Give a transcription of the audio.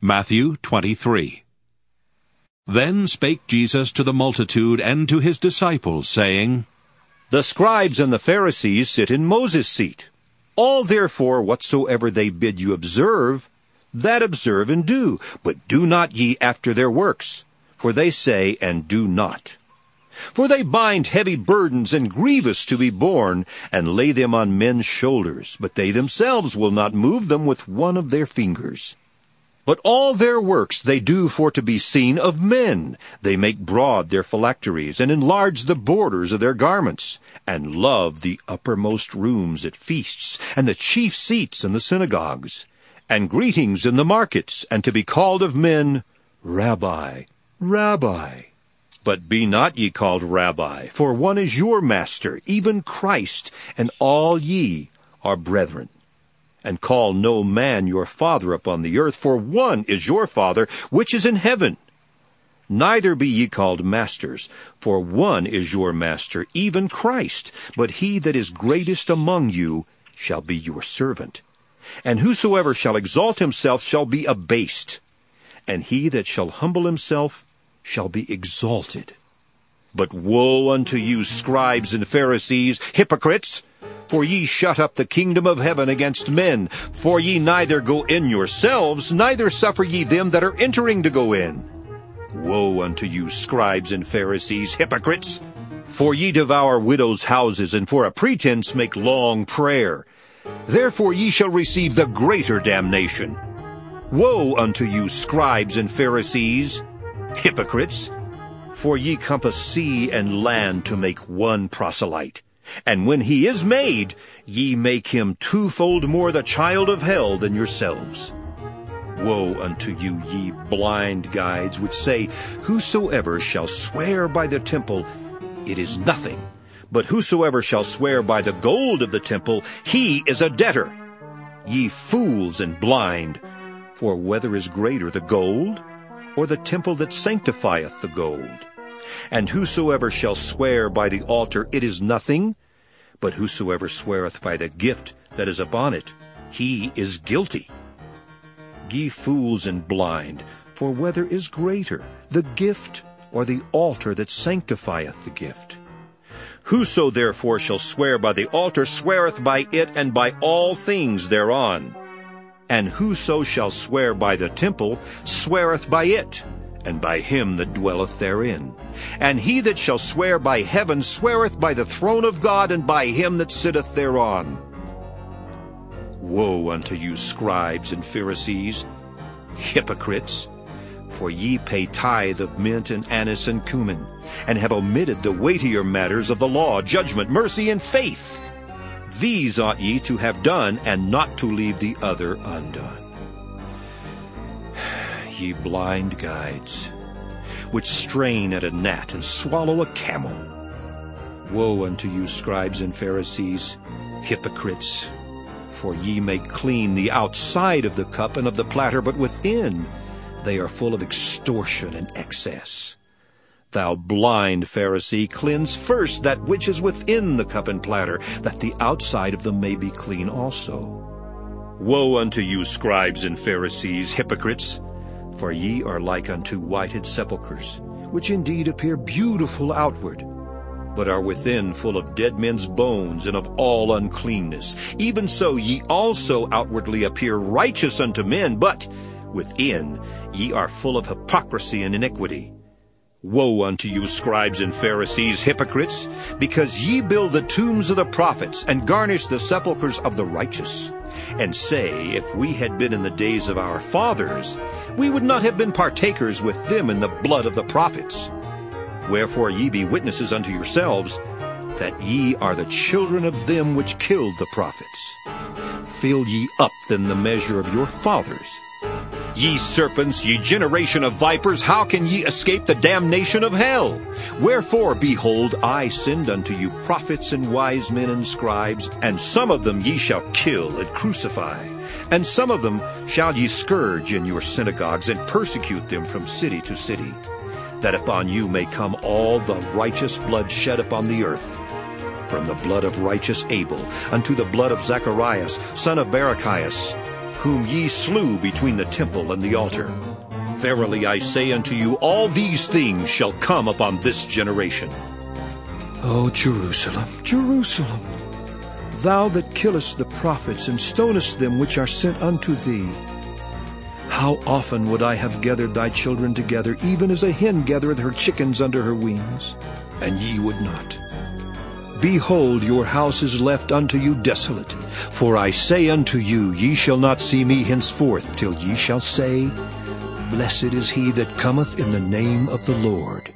Matthew 23. Then spake Jesus to the multitude and to his disciples, saying, The scribes and the Pharisees sit in Moses' seat. All therefore whatsoever they bid you observe, that observe and do, but do not ye after their works, for they say and do not. For they bind heavy burdens and grievous to be borne, and lay them on men's shoulders, but they themselves will not move them with one of their fingers. But all their works they do for to be seen of men. They make broad their phylacteries, and enlarge the borders of their garments, and love the uppermost rooms at feasts, and the chief seats in the synagogues and greetings in the markets, and to be called of men, Rabbi, Rabbi. But be not ye called Rabbi, for one is your master, even Christ, and all ye are brethren. And call no man your father upon the earth, for one is your Father, which is in heaven. Neither be ye called masters, for one is your master, even Christ. But he that is greatest among you shall be your servant. And whosoever shall exalt himself shall be abased, and he that shall humble himself shall be exalted. But woe unto you, scribes and Pharisees, hypocrites! For ye shut up the kingdom of heaven against men. For ye neither go in yourselves, neither suffer ye them that are entering to go in. Woe unto you, scribes and Pharisees, hypocrites! For ye devour widows' houses, and for a pretense make long prayer. Therefore ye shall receive the greater damnation. Woe unto you, scribes and Pharisees, hypocrites! For ye compass sea and land to make one proselyte. And when he is made, ye make him twofold more the child of hell than yourselves. Woe unto you, ye blind guides, which say, Whosoever shall swear by the temple, it is nothing but whosoever shall swear by the gold of the temple, he is a debtor. Ye fools and blind, for whether is greater, the gold, or the temple that sanctifieth the gold? And whosoever shall swear by the altar, it is nothing, but whosoever sweareth by the gift that is upon it, he is guilty. Ye fools and blind, for whether is greater, the gift or the altar that sanctifieth the gift? Whoso therefore shall swear by the altar sweareth by it and by all things thereon. And whoso shall swear by the temple sweareth by it, and by him that dwelleth therein. And he that shall swear by heaven sweareth by the throne of God and by him that sitteth thereon. Woe unto you, scribes and Pharisees, hypocrites! For ye pay tithe of mint and anise and cumin, and have omitted the weightier matters of the law, judgment, mercy, and faith. These ought ye to have done, and not to leave the other undone. Ye blind guides, which strain at a gnat and swallow a camel. Woe unto you, scribes and Pharisees, hypocrites! For ye make clean the outside of the cup and of the platter, but within they are full of extortion and excess. Thou blind Pharisee, cleanse first that which is within the cup and platter, that the outside of them may be clean also. Woe unto you, scribes and Pharisees, hypocrites! For ye are like unto whited sepulchres, which indeed appear beautiful outward, but are within full of dead men's bones and of all uncleanness. Even so ye also outwardly appear righteous unto men, but within ye are full of hypocrisy and iniquity. Woe unto you, scribes and Pharisees, hypocrites, because ye build the tombs of the prophets, and garnish the sepulchres of the righteous, and say, If we had been in the days of our fathers, we would not have been partakers with them in the blood of the prophets. Wherefore ye be witnesses unto yourselves, that ye are the children of them which killed the prophets. Fill ye up then the measure of your fathers. Ye serpents, ye generation of vipers, how can ye escape the damnation of hell? Wherefore, behold, I send unto you prophets and wise men and scribes, and some of them ye shall kill and crucify, and some of them shall ye scourge in your synagogues, and persecute them from city to city, that upon you may come all the righteous blood shed upon the earth, from the blood of righteous Abel unto the blood of Zacharias, son of Barachias, whom ye slew between the temple and the altar. Verily I say unto you, all these things shall come upon this generation. O Jerusalem, Jerusalem, thou that killest the prophets and stonest them which are sent unto thee, how often would I have gathered thy children together, even as a hen gathereth her chickens under her wings, and ye would not. Behold, your house is left unto you desolate. For I say unto you, ye shall not see me henceforth, till ye shall say, Blessed is he that cometh in the name of the Lord.